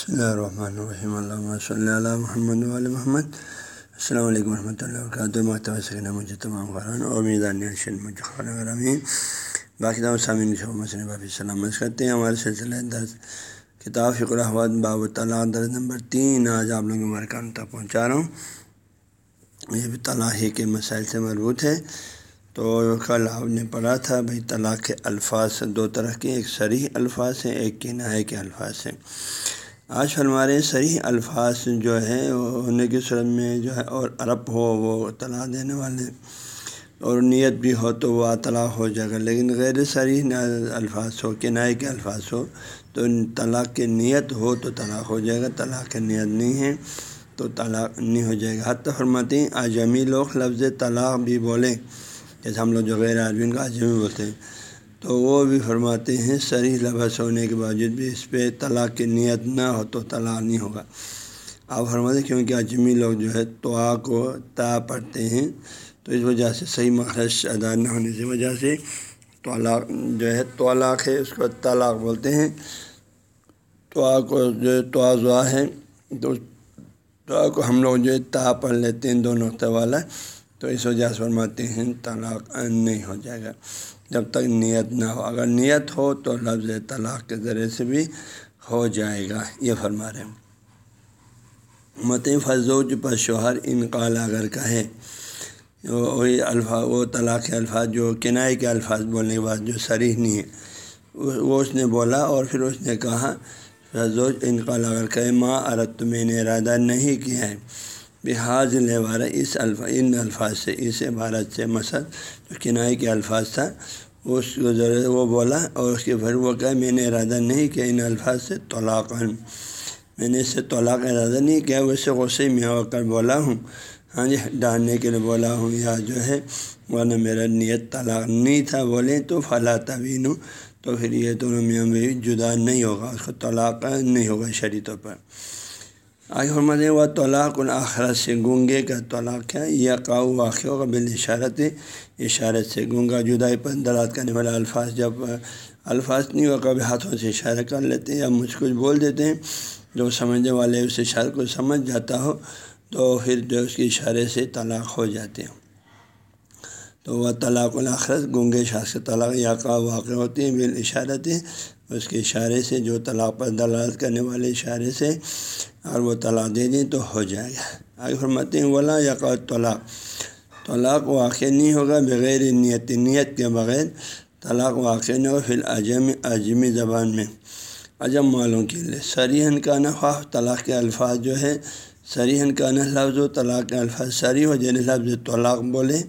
بسم اللہ الرحمن الرحیم اللہ صلی اللہ محمد علیہ محمد السلام علیکم ورحمۃ اللہ وبرکاتہ محتوى سکینہ مجھے تمام قرآن اور میدان مجھے باقی تمام سامعین مسلم بابی سلامت کرتے ہیں ہمارے سلسلہ درس کتاب فکر احمد باب طلاق درس نمبر تین آج آپ لوگوں مرکان تک پہنچا رہا ہوں یہ بھی طلاق کے مسائل سے مربوط ہے تو کل آپ نے پڑھا تھا بھائی طلاق کے الفاظ دو طرح کے ایک سریح الفاظ ہیں ایک کنائے کے الفاظ ہیں آج ہمارے صحیح الفاظ جو ہے ہونے کی صورت میں جو ہے، اور عرب ہو، وہ طلاق دینے والے، اور نیت بھی ہو تو وہ طلاق ہو جائے گا۔ لیکن غیر صحیح الفاظ ہو کنائے کے الفاظ ہو، تو طلاق کی نیت ہو تو طلاق ہو جائے گا۔ طلاق کی نیت نہیں ہے تو طلاق نہیں ہو جائے گا۔ حتیٰ فرماتی آجمی لوگ لفظ طلاق بھی بولیں، جیسے ہم لوگ جو غیر عالمین کا آجمی بولتے ہیں۔ تو وہ بھی فرماتے ہیں سری لفظ ہونے کے باوجود بھی اس پہ طلاق کی نیت نہ ہو تو طلاق نہیں ہوگا۔ آپ فرماتے ہیں کیونکہ اجمی لوگ جو ہے توآ کو تا پڑھتے ہیں، تو اس وجہ سے صحیح مخرج ادا نہ ہونے کی وجہ سے طلاق جو ہے طلاق ہے، اس کو طلاق بولتے ہیں۔ توآ کو جو ہے توازوا ہے، تو توآ کو ہم لوگ جو ہے تا پڑھ لیتے ہیں دو نقطہ والا، تو اس وجہ سے فرماتے ہیں طلاق نہیں ہو جائے گا۔ جب تک نیت نہ ہو۔ اگر نیت ہو تو لفظ طلاق کے ذریعے سے بھی ہو جائے گا، یہ فرما رہے ہیں۔ مت فضوج پر شوہر انقال اگر کہے، وہی الفاظ، وہ طلاق کے الفاظ جو کنائے کے الفاظ بولنے کے بعد جو سریح نہیں ہے، وہ اس نے بولا اور پھر اس نے کہا فضوج انقال اگر کہے، ماں عرت تو میں نے ارادہ نہیں کیا ہے۔ بحاظ لبارہ اس الفاظ ان الفاظ سے اس عبارت سے مسد جو کنائی کے الفاظ تھا، اس کو ضرورت وہ بولا اور اس کے پھر وہ کہا، میں نے ارادہ نہیں کیا ان الفاظ سے طلاق میں نے اس سے طلاق ارادہ نہیں کیا ویسے غصے میں ہو کر بولا ہوں۔ ہاں جی ڈالنے کے لیے بولا ہوں یا جو ہے، ورنہ میرا نیت طلاق نہیں تھا بولیں تو فلاں طوین تو پھر یہ دونوں میں بھی جدا نہیں ہوگا، اس کو طلاق نہیں ہوگا شریطوں پر۔ آگے فرماتے ہیں وہ طلاق الآخرت سے گونگے کا طلاق کیا یا قاؤ واقع ہوگا بال اشارت۔ اشارت سے گونگا جدائی پر دلات کرنے والا الفاظ جب الفاظ نہیں ہوا کبھی ہاتھوں سے اشارہ کر لیتے ہیں یا مجھ کچھ بول دیتے ہیں۔ جو سمجھنے والے اس اشارے کو سمجھ جاتا ہو تو پھر جو اس کے اشارے سے طلاق ہو جاتے ہیں۔ تو وہ طلاق الآخرت گونگے شاخ سے طلاق یا کا واقع ہوتی ہیں بال اشارت۔ اس کے اشارے سے جو طلاق پر دلالت کرنے والے اشارے سے اور وہ طلاق دے دیں تو ہو جائے گا۔ آگے فرماتے ہیں، ولا یا طلاق طلاق واقع نہیں ہوگا بغیر نیت نیت کے بغیر طلاق واقع نہیں ہوگا پھر اجم اجمی زبان میں۔ اجم والوں کے لیے۔ سریحن کا نخواہ طلاق کے الفاظ جو ہے سریحن کا نہ لفظ و طلاق کے الفاظ سری ہو، جیسے لفظ طلاق بولے۔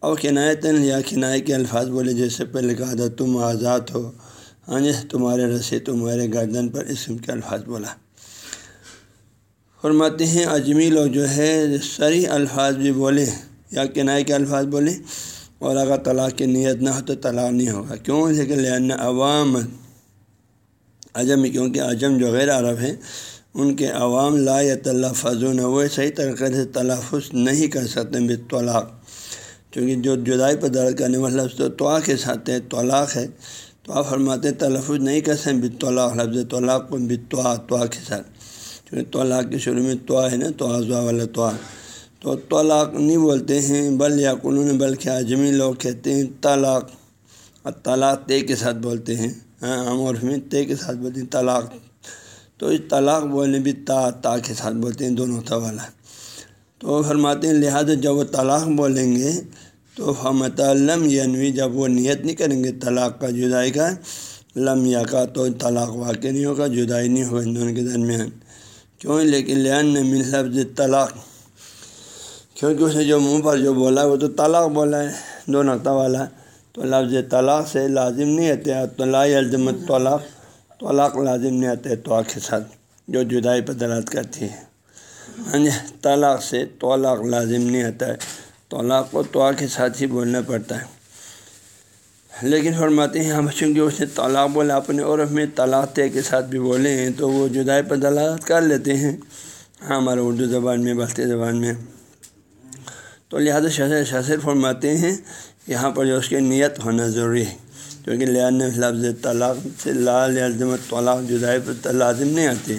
اور کنایتاً یا کنائے کے الفاظ بولے، جیسے پہلے کہا تھا، تم آزاد ہو۔ ہاں جی تمہارے رسی تمہارے گردن پر اسم کے الفاظ بولا۔ فرماتے ہیں اجمی لوگ جو ہے سری الفاظ بھی بولے، یا کنائے کے الفاظ بولے، اور اگر طلاق کی نیت نہ ہو تو طلاق نہیں ہوگا۔ کیوں؟ لیکن لہن عوام اجم کیونکہ اجم جو غیر عرب ہیں، ان کے عوام لا یا فضون وہ صحیح طریقے سے تلفظ نہیں کر سکتے بے طلاق۔ کیونکہ جو جدائی پر درد کرنے والا لفظ تو کے ساتھ ہے طلاق ہے۔ تو آپ فرماتے تلفظ نہیں کر سکیں بت طلاق، لفظ طلاق کو بتوا توا کے ساتھ۔ کیونکہ طلاق کے شروع میں توا ہے نا تو آزوا والا توا تو طلاق نہیں بولتے ہیں، بل یا قلون بلکہ اجمی لوگ کہتے ہیں طلاق۔ اور طلاق تے کے ساتھ بولتے ہیں۔ ہاں عام عرف میں تے کے ساتھ بولتے ہیں طلاق۔ تو اس طلاق بولنے بھی تا تا کے ساتھ بولتے ہیں، دونوں تا والا۔ تو فرماتے ہیں، لہٰذا جب وہ طلاق بولیں گے تو ہم لم ینوی جب وہ نیت نہیں کریں گے طلاق کا جدائی کا، لم یا کا تو طلاق واقع نہیں ہوگا، جدائی نہیں ہوگا ان دونوں کے درمیان۔ کیوں؟ لیکن لین نے مل لفظ طلاق۔ کیونکہ اس نے جو منہ پر جو بولا ہے وہ تو طلاق بولا ہے، دو نقطہ والا۔ تو لفظ طلاق سے لازم نہیں آتے طلاء الزم طلاق طلاق لازم نہیں آتے تو کے ساتھ، جو جدائی پر دلات کرتی ہے۔ ہاں جی طلاق سے طلاق لازم نہیں آتا ہے۔ طلاق کو تو کے ساتھ ہی بولنا پڑتا ہے۔ لیکن فرماتے ہیں، ہم چونکہ اس نے طلاق بولا، اپنے عرف میں طلاق تے کے ساتھ بھی بولے ہیں، تو وہ جدائی پر دلالت کر لیتے ہیں۔ ہاں ہمارے اردو زبان میں، بلتی زبان میں۔ تو لہٰذا شہر شاثر فرماتے ہیں، یہاں پر جو اس کی نیت ہونا ضروری ہے۔ کیونکہ لان لفظ طلاق سے لال طلاق جدائی پر لازم نہیں آتی۔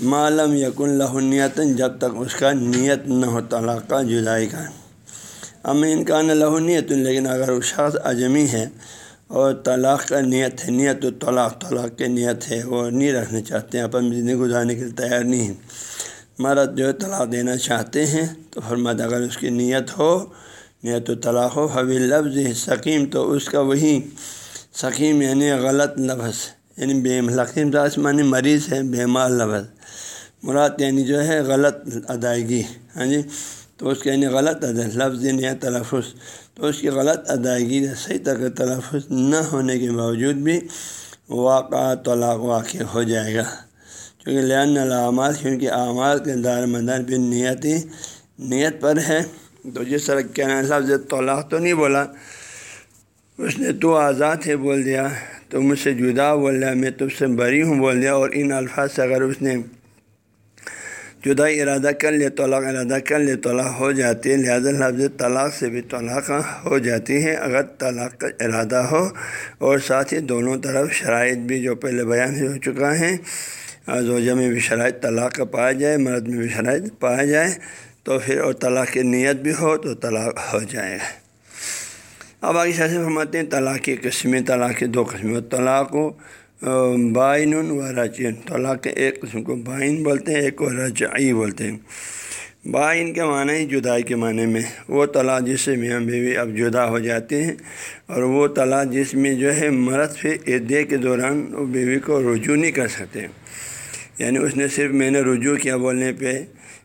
معلوم یقن لہنیت جب تک اس کا نیت نہ ہو طلاق کا، جدائی کا۔ ام ان کا نہ لہنیت لیکن اگر وہ شخص اجمی ہے اور طلاق کا نیت ہے، نیت و طلاق طلاق کے نیت ہے، وہ نہیں رکھنا چاہتے ہیں اپن زندگی گزارنے کے لیے تیار نہیں ہیں۔ مرد جو ہے طلاق دینا چاہتے ہیں، تو فرماد اگر اس کی نیت ہو، نیت و طلاق ہو حوی لفظ سکیم تو اس کا وہی سکیم یعنی غلط لفظ یعنی بے لقیم معنی مریض ہے بیمار لفظ۔ مراد یعنی جو ہے غلط ادائیگی ہاں جی؟ تو اس کے یعنی غلط ادا، لفظ یعنی یا تلفظ۔ تو اس کی غلط ادائیگی صحیح طرح تلفظ نہ ہونے کے باوجود بھی واقع طلاق واقع ہو جائے گا۔ کیونکہ لین علامات کیونکہ اعمال کے دار مدار بھی نیتی، نیت پر ہے۔ تو جس طرح کہنا لفظ طلاق تو نہیں بولا۔ اس نے تو آزاد ہے بول دیا۔ تو مجھ سے جدا بول دیا، میں تم سے بری ہوں بول دیا۔ اور ان الفاظ سے اگر اس نے جدا ارادہ کر لے طلاق، ارادہ کر لے طلاق ہو جاتی ہے، لہٰذا لفظ طلاق سے بھی طلاق ہو جاتی ہے اگر طلاق کا ارادہ ہو اور ساتھ ہی دونوں طرف شرائط بھی جو پہلے بیان ہو چکا ہے، زوجہ میں بھی شرائط طلاق کا پایا جائے، مرد میں بھی شرائط پایا جائے تو پھر اور طلاق کی نیت بھی ہو تو طلاق ہو جائے۔ اب آگے شاہ فرماتے ہیں، طلاق کی قسمیں، طلاق کی دو قسمیں، طلاق و بائن و رجعین طلاق کے ایک قسم کو بائن بولتے ہیں، ایک کو رجعی بولتے ہیں۔ بائن کے معنی ہی جدائی کے معنی میں، وہ طلاق جس سے میاں بیوی اب جدا ہو جاتے ہیں اور وہ طلاق جس میں جو ہے مرد پھر عدے کے دوران وہ بیوی کو رجوع نہیں کر سکتے۔ یعنی اس نے صرف میں نے رجوع کیا بولنے پہ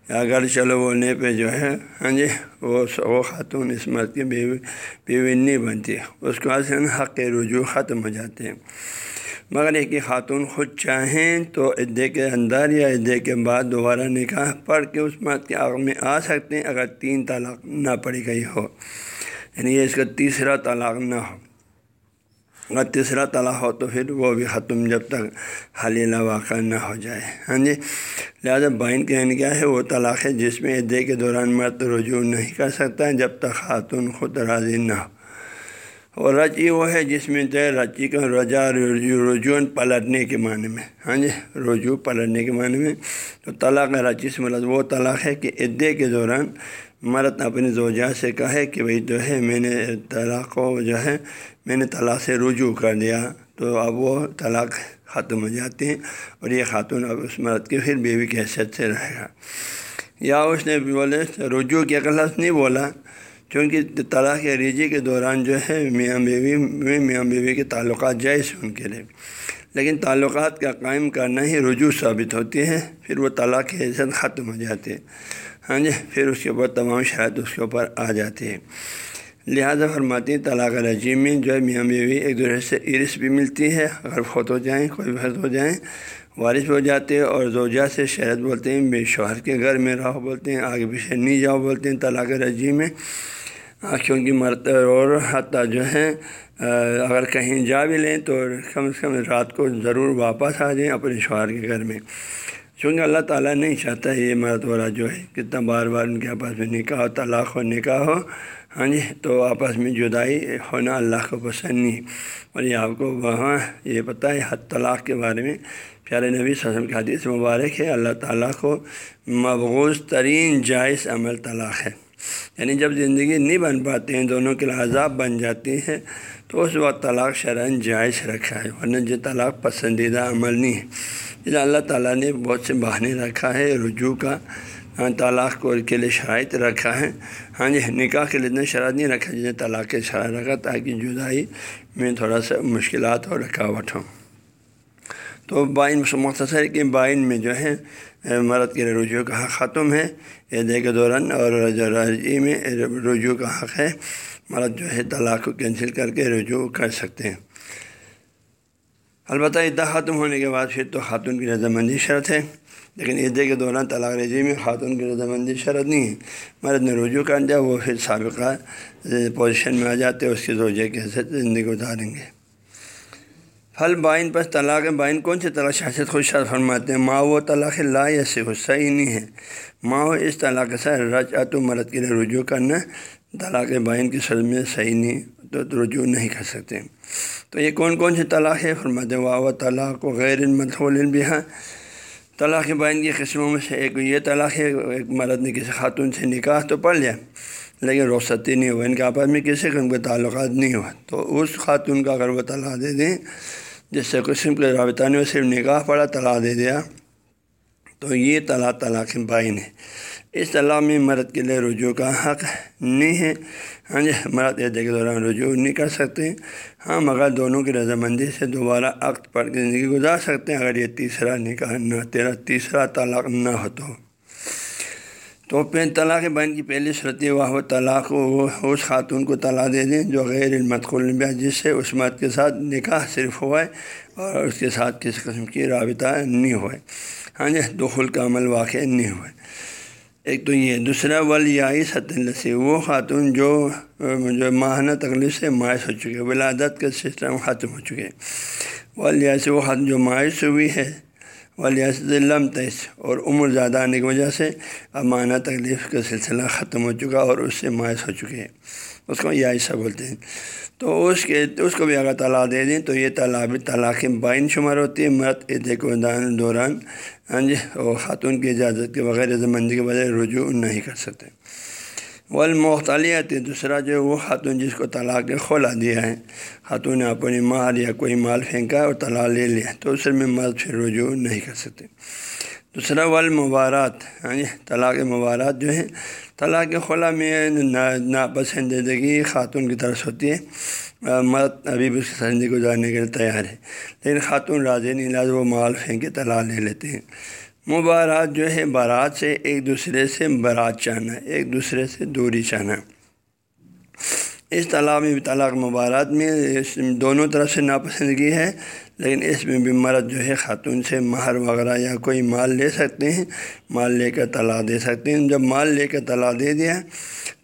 یا اگر چلو بولنے پہ جو ہے ہاں جی وہ وہ خاتون اس مرد کی بیوی بیوی نہیں بنتی۔ اس کے بعد حق رجوع ختم ہو جاتے ہیں۔ مگر ایک کہ خاتون خود چاہیں تو عدے کے اندر یا عدے کے بعد دوبارہ نکاح پڑھ کے اس مرد کے آگ میں آ سکتے ہیں اگر تین طلاق نہ پڑی گئی ہو۔ یعنی یہ اس کا تیسرا طلاق نہ ہو۔ اگر تیسرا طلاق ہو تو پھر وہ بھی ختم جب تک حلیلہ واقع نہ ہو جائے۔ ہاں جی؟ لہٰذا بائن کہنے کیا ہے، وہ طلاق ہے جس میں عدے کے دوران مرد رجوع نہیں کر سکتا جب تک خاتون خود راضی نہ ہو۔ اور رجی وہ ہے جس میں جو ہے رجی کا رجا رجوع پلٹنے کے معنی میں ہاں جی؟ رجوع پلٹنے کے معنی میں۔ تو طلاق رجی سے مطلب وہ طلاق ہے کہ عدے کے دوران مرد اپنی زوجہ سے کہے کہ بھائی جو ہے میں نے طلاق کو جو ہے میں نے طلاق سے رجوع کر دیا۔ تو اب وہ طلاق ختم ہو جاتی ہیں اور یہ خاتون اب اس مرد کی پھر بیوی کی حیثیت سے رہے گا۔ یا اس نے بولے، رجوع کیا کلاس نہیں بولا چونکہ طلاق ریجی کے دوران جو ہے، میاں بیوی میں میاں بیوی کے تعلقات جائز ان کے لیے۔ لیکن تعلقات کا قائم کرنا ہی رجوع ثابت ہوتی ہے، پھر وہ طلاق کی حیثیت ختم ہو جاتی ہے۔ ہاں جی پھر اس کے اوپر تمام شرائط اس کے اوپر آ جاتی ہے لہٰذا فرماتی ہیں، طلاق رجیم میں جو ہے، میاں بیوی ایک دوسرے سے عرص بھی ملتی ہے اگر فوت ہو جائیں، کوئی بھی ہو جائیں، وارث ہو جاتے ہیں اور زوجہ سے شہد بولتے ہیں، بے شوہر کے گھر میں رہو بولتے ہیں، آگے پیچھے نہیں جاؤ بولتے ہیں طلاق رجیم میں۔ آنکھوں کی اور حتیٰ جو ہے اگر کہیں جا بھی لیں تو کم از کم رات کو ضرور واپس آ جائیں اپنے شوہر کے گھر میں۔ چونکہ اللہ تعالیٰ نہیں چاہتا یہ مرد والا جو ہے، کتنا بار بار ان کے آپس میں نکاح ہو، طلاق ہو، نکاح ہو ہاں جی تو آپس میں جدائی ہونا اللہ کو پسند نہیں۔ اور یہ آپ کو وہاں یہ پتہ ہے، حد طلاق کے بارے میں۔ پیارے نبی صلی کے حدیث مبارک ہے، اللہ تعالیٰ کو مبغوض ترین جائز عمل طلاق ہے۔ یعنی جب زندگی نہیں بن پاتے ہیں، دونوں کے لیے عذاب بن جاتی ہے تو اس وقت طلاق شرح جائز رکھا ہے، ورنہ جو طلاق پسندیدہ عمل نہیں ہے۔ اس اللہ تعالیٰ نے بہت سے بہانے رکھا ہے، رجوع کا ہاں طلاق کو کے لیے شرائط رکھا ہے۔ ہاں جی نکاح کے لیے اتنا شرائط نہیں رکھا جنہیں طلاق کے شرائط رکھا تاکہ جدائی میں تھوڑا سا مشکلات اور رکاوٹ ہوں۔ تو بائن مختصر کہ بائن میں جو ہے مرد کے رجوع کا حق ختم ہے۔ عیدے کے دوران اور رجی میں رجوع کا حق ہے۔ مرد جو ہے طلاق کو کینسل کر کے رجوع کر سکتے ہیں۔ البتہ عدہ ختم ہونے کے بعد پھر تو خاتون کی رضامندی شرط ہے۔ لیکن عیدے کے دوران طلاق رجی میں خاتون کی رضامندی شرط نہیں ہے۔ مرد نے رجوع کر دیا، وہ پھر سابقہ پوزیشن میں آ جاتے اس کے روزے کے حیثیت زندگی گزاریں گے۔ پھل بائن پر طلاق بائن، کون سے طلاق شاست خوش فرماتے ہیں؟ ماں و طلاق لا یا سے صحیح نہیں ہے۔ ماں و اس طلاق سے رج اتو مرد کے لیے رجوع کرنا، طلاق بائن کی سر میں صحیح نہیں تو رجوع نہیں کر سکتے۔ تو یہ کون کون سے طلاق ہے؟ فرماتے ہیں، واہ و طلاق و غیر مدخول بھی طلاق بائن کی قسموں میں سے ایک یہ طلاق ہے، ایک مرد نے کسی خاتون سے نکاح تو پڑھ لیا، لیکن رخصتی نہیں ہوا۔ ان کے آپس میں کسی قسم کے تعلقات نہیں ہوا۔ تو اس خاتون کا اگر وہ طلاق دے دیں جس سے قسم کے رابطہ نے صرف نکاح پڑا، طلاق دے دیا۔ تو یہ طلاق طلاق بائن ہے اس طلاق میں مرد کے لیے رجوع کا حق نہیں ہے۔ ہاں جی مرد عہدے کے دوران رجوع نہیں کر سکتے۔ ہاں مگر دونوں کی رضامندی سے دوبارہ عقد پڑھ کے زندگی گزار سکتے ہیں۔ اگر یہ تیسرا نکاح نہ، تیرا تیسرا طلاق نہ ہو تو تو پھر طلاق بہن کی پہلی صورت واہ طلاق وہ اس خاتون کو طلاق دے دیں جو غیر المدخل جس سے اس مرد کے ساتھ نکاح صرف ہوا ہے اور اس کے ساتھ کسی قسم کی رابطہ نہیں ہوا ہے ہاں جی دخل کا عمل واقع نہیں ہوا ہے ایک تو یہ، دوسرا ولیائی لسی وہ خاتون جو جو ماہانہ تکلیف سے ماعث ہو چکے، ولادت کا سسٹم ختم ہو چکے۔ ولیائی سے وہ خاتون جو ماعث ہوئی ہے لم تیس اور عمر زیادہ آنے کی وجہ سے اب معنی تکلیف کا سلسلہ ختم ہو چکا اور اس سے ماعث ہو چکے ہیں۔ اس کو یہ ایسا بولتے ہیں۔ تو اس کے، اس کو بھی اگر طلاق دے دیں تو یہ طلاق طلاق بائن شمار ہوتی ہے۔ مرد عید کو دوران ہاں جی اور خاتون کی اجازت کے بغیر رضامندی کے بجائے رجوع نہیں کر سکتے۔ والمختلیت دوسرا جو وہ خاتون جس کو طلاق کھولا دیا ہے۔ خاتون نے اپنی مال یا کوئی مال پھینکا اور طلاق لے لیا، تو اس میں مرد پھر رجوع نہیں کر سکتے۔ دوسرا، والمبارات ہاں جی طلاق مبارات جو ہے طلاق خلا میں ناپسندیدگی خاتون کی طرف ہوتی ہے۔ مرد ابھی بھی اس کی زندگی گزارنے کے لیے تیار ہے، لیکن خاتون راضی نہیں لاز وہ مال پھینک کے طلاق لے لیتے ہیں۔ مبارات جو ہے بارات سے ایک دوسرے سے برات چاہنا ایک دوسرے سے دوری چاہنا اس طلاق میں بھی طلاق مبارات میں دونوں طرف سے ناپسندگی ہے، لیکن اس میں بھی مرد جو ہے، خاتون سے مہر وغیرہ یا کوئی مال لے سکتے ہیں۔ مال لے کر طلاق دے سکتے ہیں۔ جب مال لے کر طلاق دے دیا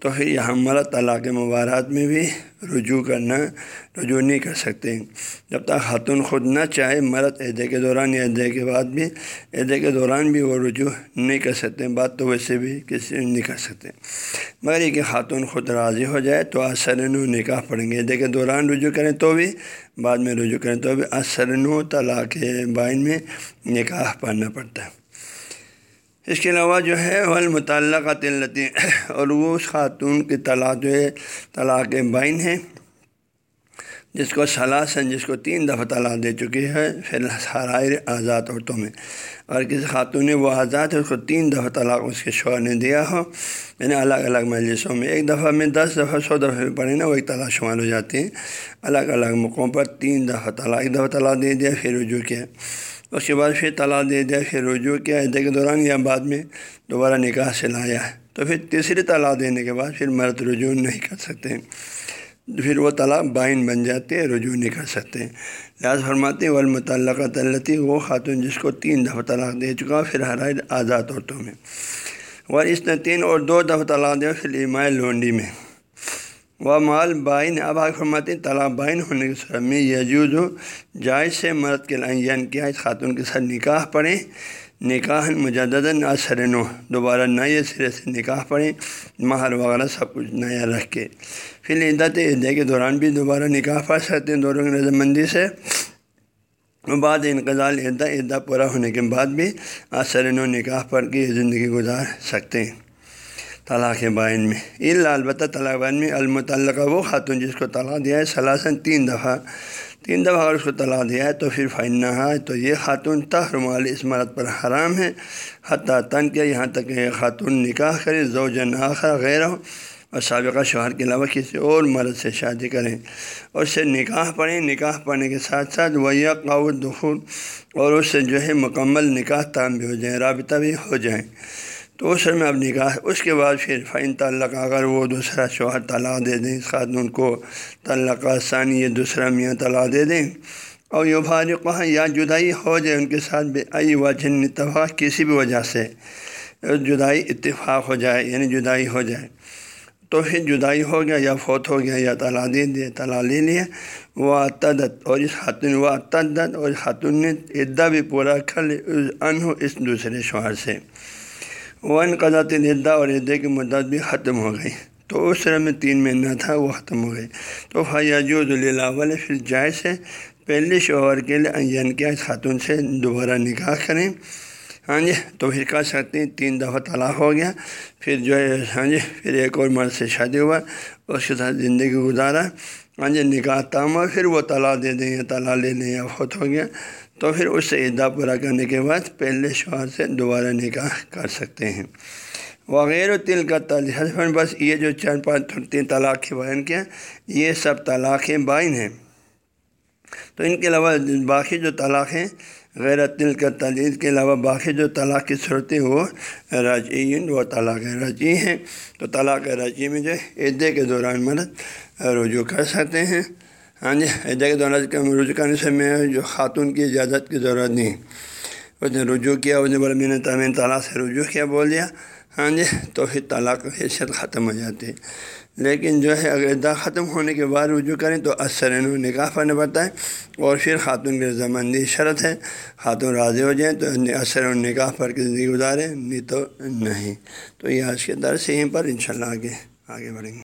تو پھر یہاں مرد طلاق مبارات میں بھی رجوع کرنا، رجوع نہیں کر سکتے۔ جب تک خاتون خود نہ چاہے، مرد عہدے کے دوران یا عہدے کے بعد بھی، عہدے کے دوران بھی وہ رجوع نہیں کر سکتے، بات تو ویسے بھی کسی نہیں کر سکتے۔ مگر یہ کہ خاتون خود راضی ہو جائے تو اثرن نکاح پڑیں گے۔ عہدے کے دوران رجوع کریں تو بھی، بعد میں رجوع کریں تو بھی اثرن طلاق بائن میں نکاح پڑھنا پڑتا ہے۔ اس کے علاوہ جو ہے ول متعلقہ تلتی اور وہ اس خاتون کی طلاق جو ہے، طلاق بائن ہے، جس کو سلاسن، جس کو تین دفعہ طلاق دے چکی ہے، پھر حرائر آزاد عورتوں میں۔ اور کسی خاتون نے وہ آزاد ہے، اس کو تین دفعہ طلاق اس کے شوہر نے دیا ہو۔ یعنی الگ الگ مجلسوں میں، ایک دفعہ میں دس دفعہ، سو دفعہ پڑھیں نا، وہ ایک طلاق شمار ہو جاتی ہیں الگ الگ موقعوں پر تین دفعہ طلاق، ایک دفعہ طلاق دے دیا، پھر رجوع کیا۔ اس کے بعد پھر طلاق دے دیا پھر رجوع کیا عہدے کے دوران یا بعد میں دوبارہ نکاح سے لایا ہے۔ تو پھر تیسری طلاق دینے کے بعد پھر مرد رجوع نہیں کر سکتے۔ پھر وہ طلاق بائن بن جاتے ہیں، رجوع نہیں کر سکتے۔ لہٰذا فرماتے والمتعلقہ طلتی وہ خاتون جس کو تین دفعہ طلاق دے چکا پھر ہر آزاد عورتوں میں۔ اور اس نے تین اور دو دفعہ طلاق دیا پھر ایمائے لونڈی میں۔ وہ مال بائن، اب آگ فرماتے طلاق بائن ہونے کے سر میں یجوز ہو جائز سے مرد کے لائن یعنی کیا اس خاتون کے ساتھ نکاح پڑھیں۔ نکاح مجدد نہ دوبارہ نئے سرے سے نکاح پڑھیں۔ مہر وغیرہ سب کچھ نیا رکھ کے پھر عدت عدے کے دوران بھی دوبارہ نکاح پڑھ سکتے ہیں۔ دونوں کی رضامندی سے۔ بعد انقضال عدہ عدہ پورا ہونے کے بعد بھی اثر و نکاح پڑھ کے زندگی گزار سکتے ہیں۔ طلاق بائن میں۔ البتہ طلاق بائن میں المتعلقہ وہ خاتون جس کو طلاق دیا ہے سلاسن تین دفعہ۔ تین دفعہ اگر اس کو طلاق دیا ہے تو پھر فائن نہ ہے۔ تو یہ خاتون تحرم والی اس مرد پر حرام ہے۔ حتیٰ تن کیا یہاں تک کہ خاتون نکاح کرے زوجن آخر غیر ہو۔ اور سابقہ شوہر کے علاوہ کسی اور مرد سے شادی کریں۔ اور اس سے نکاح پڑھیں۔ نکاح پڑھنے کے ساتھ ساتھ ویا قاؤ دخول اور اس سے جو ہے مکمل نکاح تام بھی ہو جائیں، رابطہ بھی ہو جائیں۔ تو اس میں اب نکاح اس کے بعد پھر فائن تعلق، اگر وہ دوسرا شوہر طلاق دے دیں، اس خاتون کو تعلق ثانی یہ دوسرا میاں طلاق دے دیں۔ اور یہ فارق یا جدائی ہو جائے ان کے ساتھ بے آئی وجہ، اتفاق کسی بھی وجہ سے جدائی اتفاق ہو جائے یعنی جدائی ہو جائے۔ تو پھر جدائی ہو گیا یا فوت ہو گیا یا طلاق دے دیا، طلاق لے لیا، وہ تدت اور اس خاتون و تدت اور خاتون نے عدہ بھی پورا کر لی ان اس دوسرے شوہر سے۔ ون قدرت عدہ اور عدے کی مدت بھی ختم ہو گئی۔ تو اس طرح میں تین مہینہ تھا، وہ ختم ہو گئی۔ تو فیاجود اللہ پھر جائز ہے۔ پہلے شوہر کے لیے کیا اس خاتون سے، دوبارہ نکاح کریں۔ ہاں جی تو پھر کہہ سکتے ہیں تین دفعہ طلاق ہو گیا۔ پھر جو ہے ہاں جی پھر ایک اور مرد سے شادی ہوا، اس کے ساتھ زندگی گزارا۔ ہاں جی نکاح تام ہوا، پھر وہ طلاق دے دیں یا طلاق لے لیں یا فوت ہو گیا۔ تو پھر اس سے عدہ پورا کرنے کے بعد پہلے شوہر سے دوبارہ نکاح کر سکتے ہیں۔ وغیرہ تل کا تعلق بس یہ جو چار پانچ تین طلاق کے بیان کیا، یہ سب طلاق بائن ہیں۔ تو ان کے علاوہ باقی جو طلاق ہیں غیر تل کا تعلیم کے علاوہ باقی جو طلاق کی صورتیں وہ رجعین وہ طلاق رجی ہیں۔ تو طلاق رجی میں جو عدے کے دوران مرد رجوع کر سکتے ہیں۔ ہاں جی عدے کے دوران رجوع کرنے سے میں جو خاتون کی اجازت کی ضرورت نہیں۔ اس نے رجوع کیا اس نے بڑا میں نے تعمیر طلاق سے رجوع کیا، بول دیا۔ ہاں جی تو پھر طلاق حیثیت ختم ہو جاتی۔ ہے لیکن جو ہے، اگر ادا ختم ہونے کے بعد رجوع کریں تو اثر نکاح پڑھنا پڑتا ہے۔ اور پھر خاتون کی رضامندی شرط ہے۔ خاتون راضی ہو جائیں تو اثر نکاح پر کے زندگی گزاریں، نہیں تو نہیں۔ تو یہ آج کے درس یہیں پر انشاءاللہ آگے آگے بڑھیں گے۔